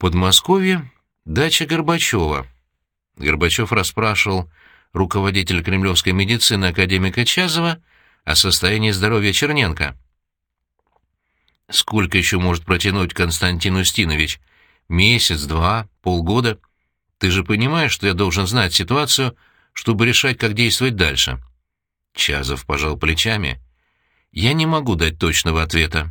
Подмосковье — дача Горбачева. Горбачев расспрашивал руководителя кремлевской медицины академика Чазова о состоянии здоровья Черненко. «Сколько еще может протянуть Константин Устинович? Месяц, два, полгода? Ты же понимаешь, что я должен знать ситуацию, чтобы решать, как действовать дальше?» Чазов пожал плечами. «Я не могу дать точного ответа.